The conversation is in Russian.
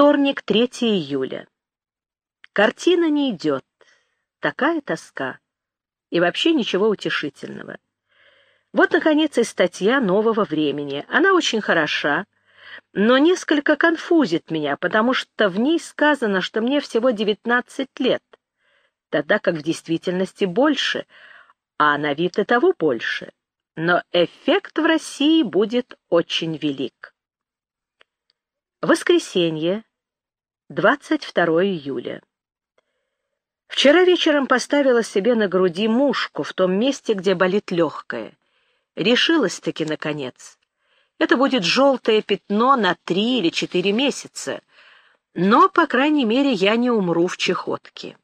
Вторник, 3 июля. Картина не идет. Такая тоска. И вообще ничего утешительного. Вот, наконец, и статья нового времени. Она очень хороша, но несколько конфузит меня, потому что в ней сказано, что мне всего 19 лет, тогда как в действительности больше, а на вид и того больше. Но эффект в России будет очень велик. Воскресенье, 22 июля. Вчера вечером поставила себе на груди мушку в том месте, где болит легкое. Решилась-таки, наконец. Это будет желтое пятно на три или четыре месяца, но, по крайней мере, я не умру в чехотке.